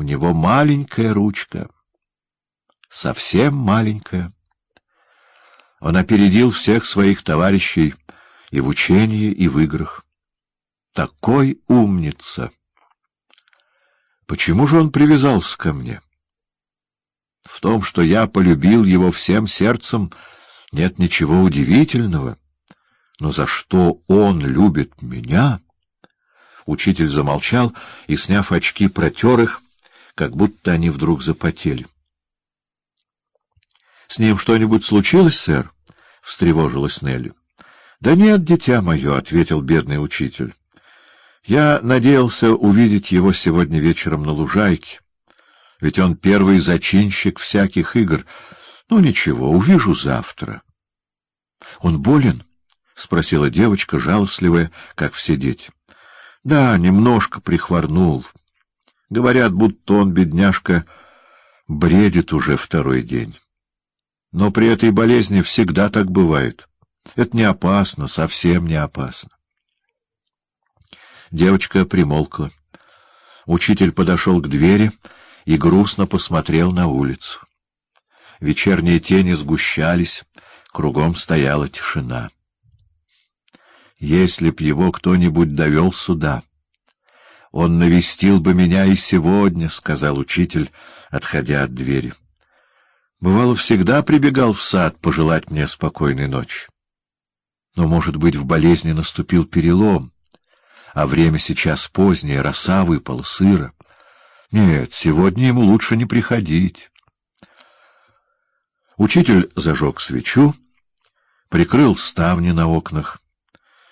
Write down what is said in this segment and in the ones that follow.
У него маленькая ручка. Совсем маленькая. Он опередил всех своих товарищей и в учении, и в играх. Такой умница! Почему же он привязался ко мне? В том, что я полюбил его всем сердцем, нет ничего удивительного. Но за что он любит меня? Учитель замолчал и, сняв очки, протер их, как будто они вдруг запотели. — С ним что-нибудь случилось, сэр? — встревожилась Нелли. — Да нет, дитя мое, — ответил бедный учитель. — Я надеялся увидеть его сегодня вечером на лужайке, ведь он первый зачинщик всяких игр. Ну, ничего, увижу завтра. — Он болен? — спросила девочка, жалостливая, как все дети. — Да, немножко прихворнул. Говорят, будто он, бедняжка, бредит уже второй день. Но при этой болезни всегда так бывает. Это не опасно, совсем не опасно. Девочка примолкла. Учитель подошел к двери и грустно посмотрел на улицу. Вечерние тени сгущались, кругом стояла тишина. Если б его кто-нибудь довел сюда, он навестил бы меня и сегодня, — сказал учитель, отходя от двери. Бывало, всегда прибегал в сад пожелать мне спокойной ночи. Но, может быть, в болезни наступил перелом, а время сейчас позднее, роса выпала, сыро. Нет, сегодня ему лучше не приходить. Учитель зажег свечу, прикрыл ставни на окнах,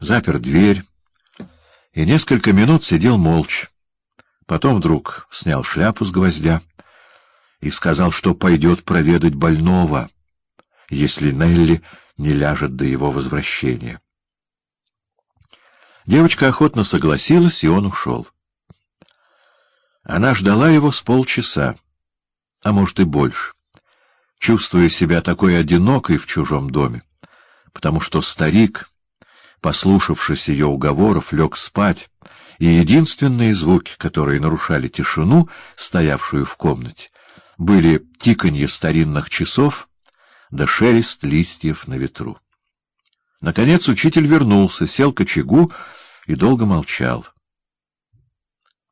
запер дверь и несколько минут сидел молча. Потом вдруг снял шляпу с гвоздя и сказал, что пойдет проведать больного, если Нелли не ляжет до его возвращения. Девочка охотно согласилась, и он ушел. Она ждала его с полчаса, а может и больше, чувствуя себя такой одинокой в чужом доме, потому что старик, послушавшись ее уговоров, лег спать, и единственные звуки, которые нарушали тишину, стоявшую в комнате, были тиканье старинных часов да шелест листьев на ветру. Наконец учитель вернулся, сел к очагу и долго молчал.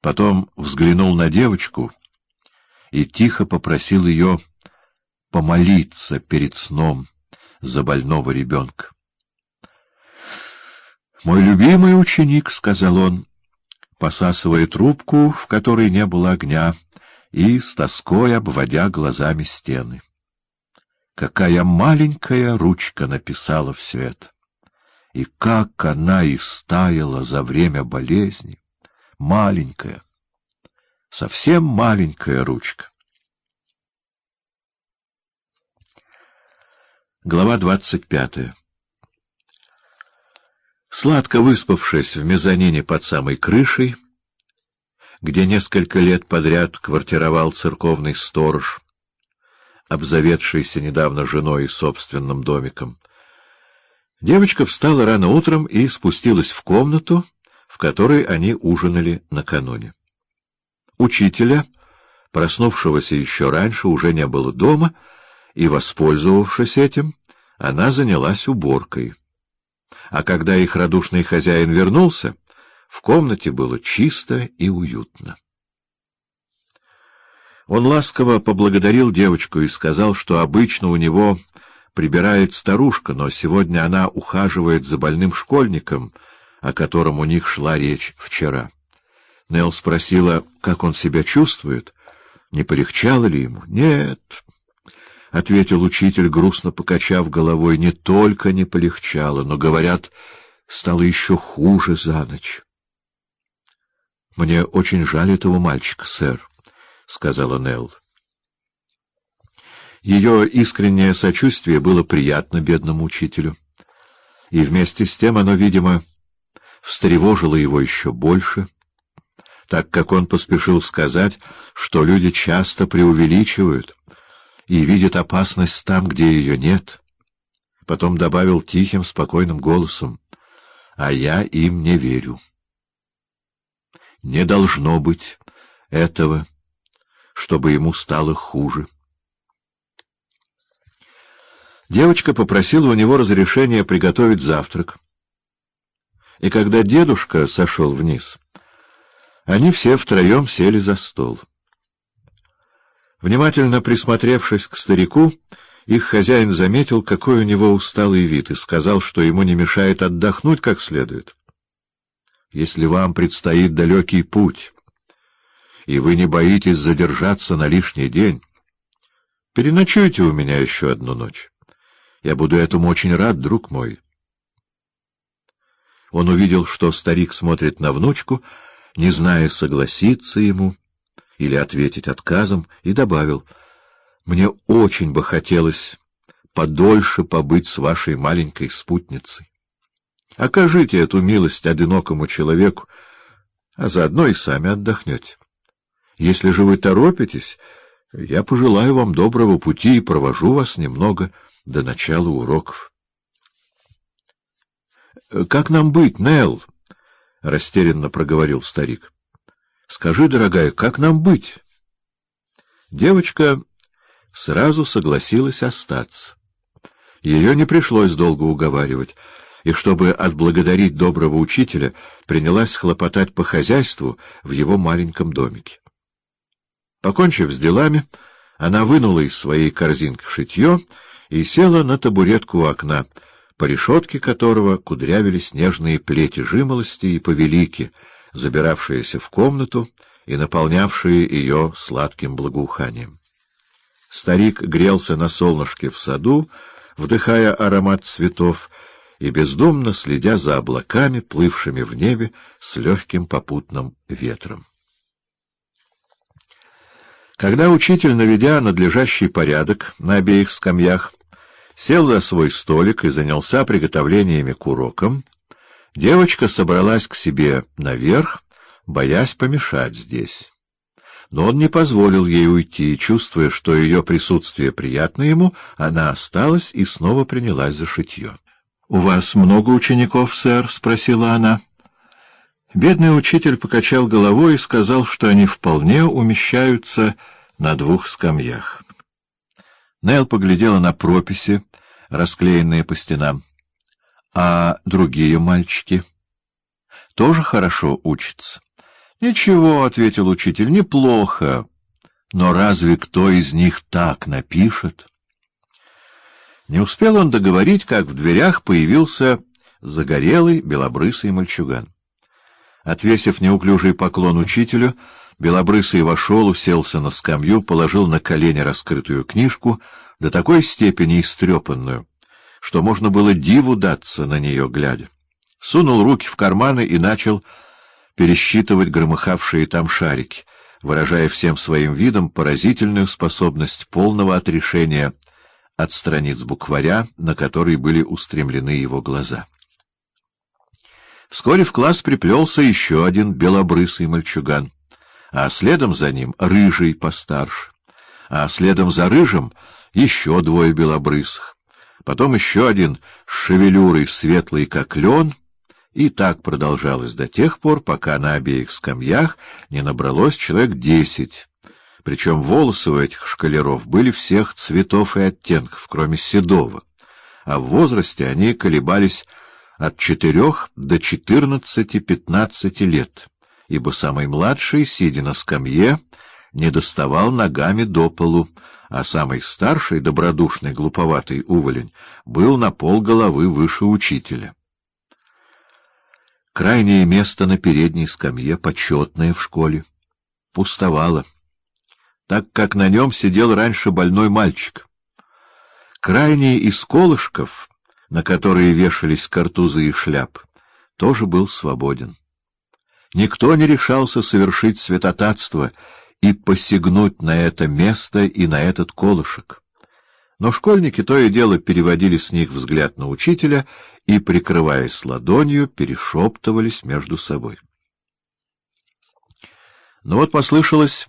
Потом взглянул на девочку и тихо попросил ее помолиться перед сном за больного ребенка. «Мой любимый ученик», — сказал он, посасывая трубку, в которой не было огня, — и с тоской обводя глазами стены. Какая маленькая ручка написала все это! И как она истаяла за время болезни! Маленькая, совсем маленькая ручка. Глава двадцать пятая Сладко выспавшись в мезонине под самой крышей, где несколько лет подряд квартировал церковный сторож, обзаведшийся недавно женой и собственным домиком. Девочка встала рано утром и спустилась в комнату, в которой они ужинали накануне. Учителя, проснувшегося еще раньше, уже не было дома, и, воспользовавшись этим, она занялась уборкой. А когда их радушный хозяин вернулся, в комнате было чисто и уютно. Он ласково поблагодарил девочку и сказал, что обычно у него прибирает старушка, но сегодня она ухаживает за больным школьником, о котором у них шла речь вчера. Нелл спросила, как он себя чувствует, не полегчало ли ему. — Нет, — ответил учитель, грустно покачав головой, — не только не полегчало, но, говорят, стало еще хуже за ночь. — Мне очень жаль этого мальчика, сэр, — сказала Нелл. Ее искреннее сочувствие было приятно бедному учителю, и вместе с тем оно, видимо, встревожило его еще больше, так как он поспешил сказать, что люди часто преувеличивают и видят опасность там, где ее нет. Потом добавил тихим, спокойным голосом, «А я им не верю». Не должно быть этого, чтобы ему стало хуже. Девочка попросила у него разрешения приготовить завтрак. И когда дедушка сошел вниз, они все втроем сели за стол. Внимательно присмотревшись к старику, их хозяин заметил, какой у него усталый вид, и сказал, что ему не мешает отдохнуть как следует. «Если вам предстоит далекий путь, и вы не боитесь задержаться на лишний день, переночуйте у меня еще одну ночь. Я буду этому очень рад, друг мой». Он увидел, что старик смотрит на внучку, не зная, согласиться ему или ответить отказом, и добавил, «Мне очень бы хотелось подольше побыть с вашей маленькой спутницей. Окажите эту милость одинокому человеку, а заодно и сами отдохнете. Если же вы торопитесь, я пожелаю вам доброго пути и провожу вас немного до начала уроков». «Как нам быть, Нелл?» — растерянно проговорил старик. — Скажи, дорогая, как нам быть? Девочка сразу согласилась остаться. Ее не пришлось долго уговаривать, и, чтобы отблагодарить доброго учителя, принялась хлопотать по хозяйству в его маленьком домике. Покончив с делами, она вынула из своей корзинки шитье и села на табуретку у окна, по решетке которого кудрявились нежные плети жимолости и повелики, забиравшиеся в комнату и наполнявшие ее сладким благоуханием. Старик грелся на солнышке в саду, вдыхая аромат цветов и бездумно следя за облаками, плывшими в небе с легким попутным ветром. Когда учитель, наведя надлежащий порядок на обеих скамьях, сел за свой столик и занялся приготовлениями к урокам, девочка собралась к себе наверх, боясь помешать здесь. Но он не позволил ей уйти, чувствуя, что ее присутствие приятно ему, она осталась и снова принялась за шитье. — У вас много учеников, сэр? — спросила она. Бедный учитель покачал головой и сказал, что они вполне умещаются на двух скамьях. Нел поглядела на прописи, расклеенные по стенам. — А другие мальчики? — Тоже хорошо учатся. — Ничего, — ответил учитель, — неплохо. Но разве кто из них так напишет? Не успел он договорить, как в дверях появился загорелый белобрысый мальчуган. Отвесив неуклюжий поклон учителю, Белобрысый вошел, уселся на скамью, положил на колени раскрытую книжку, до такой степени истрепанную, что можно было диву даться на нее глядя. Сунул руки в карманы и начал пересчитывать громыхавшие там шарики, выражая всем своим видом поразительную способность полного отрешения от страниц букваря, на которые были устремлены его глаза. Вскоре в класс приплелся еще один белобрысый мальчуган — а следом за ним рыжий постарше, а следом за рыжим еще двое белобрысых, потом еще один с шевелюрой светлый, как лен, и так продолжалось до тех пор, пока на обеих скамьях не набралось человек десять, причем волосы у этих шкалеров были всех цветов и оттенков, кроме седого, а в возрасте они колебались от четырех до четырнадцати-пятнадцати лет ибо самый младший, сидя на скамье, не доставал ногами до полу, а самый старший, добродушный, глуповатый уволень, был на пол головы выше учителя. Крайнее место на передней скамье, почетное в школе, пустовало, так как на нем сидел раньше больной мальчик. Крайний из колышков, на которые вешались картузы и шляп, тоже был свободен. Никто не решался совершить святотатство и посягнуть на это место и на этот колышек. Но школьники то и дело переводили с них взгляд на учителя и, прикрываясь ладонью, перешептывались между собой. Но вот послышалось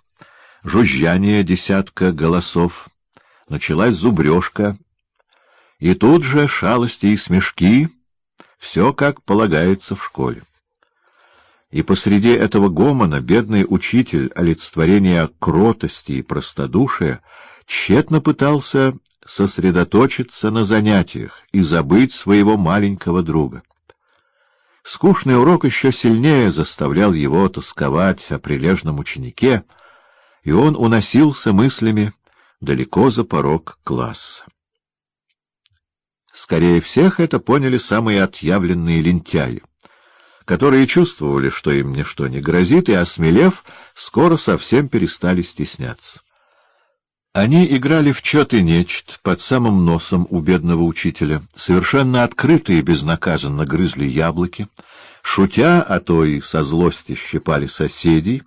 жужжание десятка голосов, началась зубрежка, и тут же шалости и смешки, все как полагается в школе. И посреди этого гомона бедный учитель, олицетворение кротости и простодушия, тщетно пытался сосредоточиться на занятиях и забыть своего маленького друга. Скучный урок еще сильнее заставлял его тосковать о прилежном ученике, и он уносился мыслями далеко за порог класса. Скорее всех это поняли самые отъявленные лентяи, которые чувствовали, что им ничто не грозит, и, осмелев, скоро совсем перестали стесняться. Они играли в чет и нечт под самым носом у бедного учителя, совершенно открыто и безнаказанно грызли яблоки, шутя, а то и со злости щипали соседей,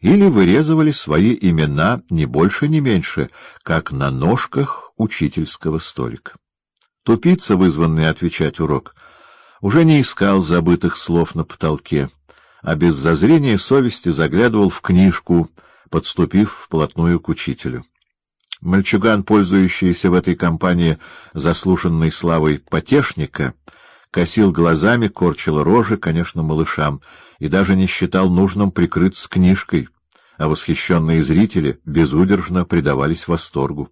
или вырезывали свои имена не больше, не меньше, как на ножках учительского столика. Тупица, вызванный отвечать урок, уже не искал забытых слов на потолке, а без зазрения совести заглядывал в книжку, подступив вплотную к учителю. Мальчуган, пользующийся в этой компании заслушанной славой потешника, косил глазами, корчил рожи, конечно, малышам, и даже не считал нужным прикрыться книжкой, а восхищенные зрители безудержно предавались восторгу.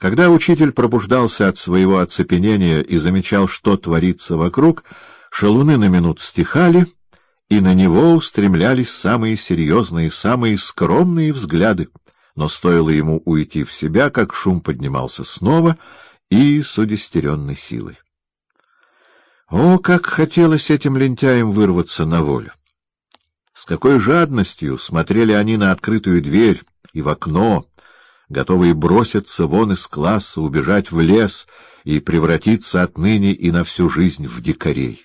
Когда учитель пробуждался от своего оцепенения и замечал, что творится вокруг, шалуны на минут стихали, и на него устремлялись самые серьезные, самые скромные взгляды но стоило ему уйти в себя, как шум поднимался снова и с удестеренной силой. О, как хотелось этим лентяям вырваться на волю! С какой жадностью смотрели они на открытую дверь и в окно, готовые броситься вон из класса, убежать в лес и превратиться отныне и на всю жизнь в дикарей!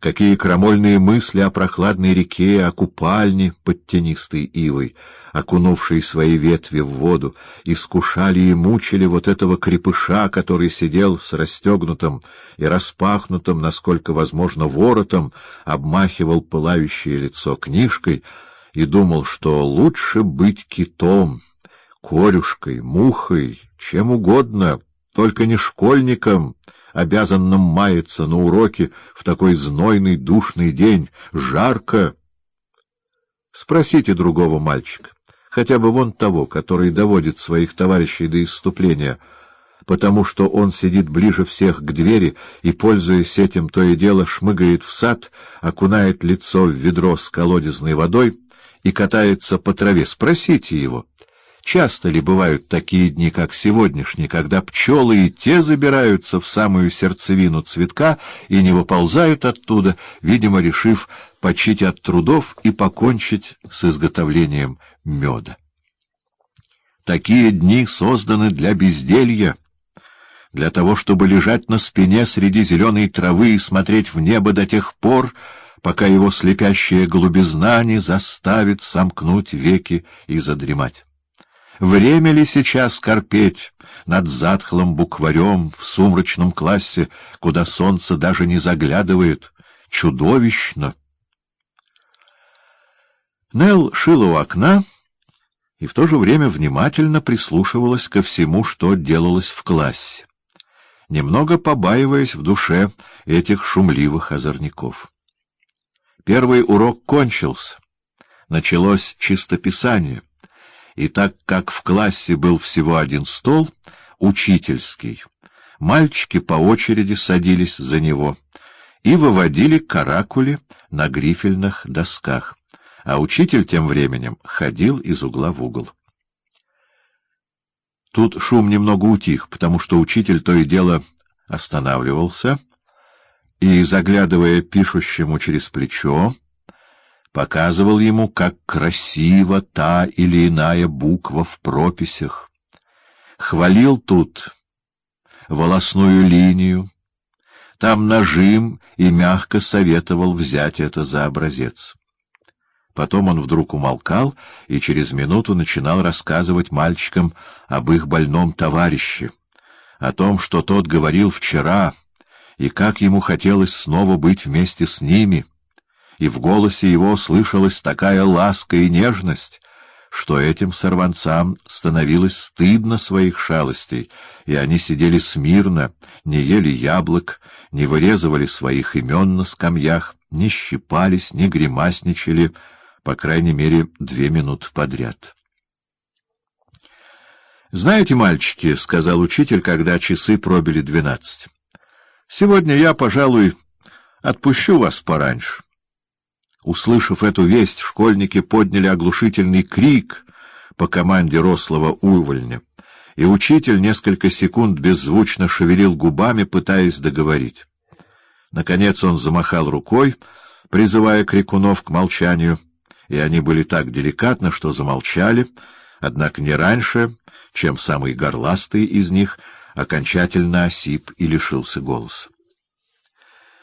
какие крамольные мысли о прохладной реке, о купальне под тенистой ивой, окунувшей свои ветви в воду, искушали и мучили вот этого крепыша, который сидел с расстегнутым и распахнутым, насколько возможно, воротом, обмахивал пылающее лицо книжкой и думал, что лучше быть китом, корюшкой, мухой, чем угодно, только не школьником, обязанным маяться на уроке в такой знойный душный день. Жарко. Спросите другого мальчика, хотя бы вон того, который доводит своих товарищей до исступления, потому что он сидит ближе всех к двери и, пользуясь этим, то и дело шмыгает в сад, окунает лицо в ведро с колодезной водой и катается по траве. Спросите его. Часто ли бывают такие дни, как сегодняшний, когда пчелы и те забираются в самую сердцевину цветка и не выползают оттуда, видимо, решив почить от трудов и покончить с изготовлением меда? Такие дни созданы для безделья, для того, чтобы лежать на спине среди зеленой травы и смотреть в небо до тех пор, пока его слепящая голубизна не заставит сомкнуть веки и задремать. Время ли сейчас корпеть над затхлым букварем в сумрачном классе, куда солнце даже не заглядывает? Чудовищно! Нелл шила у окна и в то же время внимательно прислушивалась ко всему, что делалось в классе, немного побаиваясь в душе этих шумливых озорников. Первый урок кончился. Началось чистописание — и так как в классе был всего один стол, учительский, мальчики по очереди садились за него и выводили каракули на грифельных досках, а учитель тем временем ходил из угла в угол. Тут шум немного утих, потому что учитель то и дело останавливался и, заглядывая пишущему через плечо, показывал ему, как красива та или иная буква в прописях, хвалил тут волосную линию, там нажим и мягко советовал взять это за образец. Потом он вдруг умолкал и через минуту начинал рассказывать мальчикам об их больном товарище, о том, что тот говорил вчера, и как ему хотелось снова быть вместе с ними — и в голосе его слышалась такая ласка и нежность, что этим сорванцам становилось стыдно своих шалостей, и они сидели смирно, не ели яблок, не вырезывали своих имен на скамьях, не щипались, не гримасничали, по крайней мере, две минуты подряд. «Знаете, мальчики, — сказал учитель, когда часы пробили двенадцать, — сегодня я, пожалуй, отпущу вас пораньше». Услышав эту весть, школьники подняли оглушительный крик по команде рослого увольня, и учитель несколько секунд беззвучно шевелил губами, пытаясь договорить. Наконец он замахал рукой, призывая крикунов к молчанию, и они были так деликатны, что замолчали, однако не раньше, чем самый горластый из них окончательно осип и лишился голоса.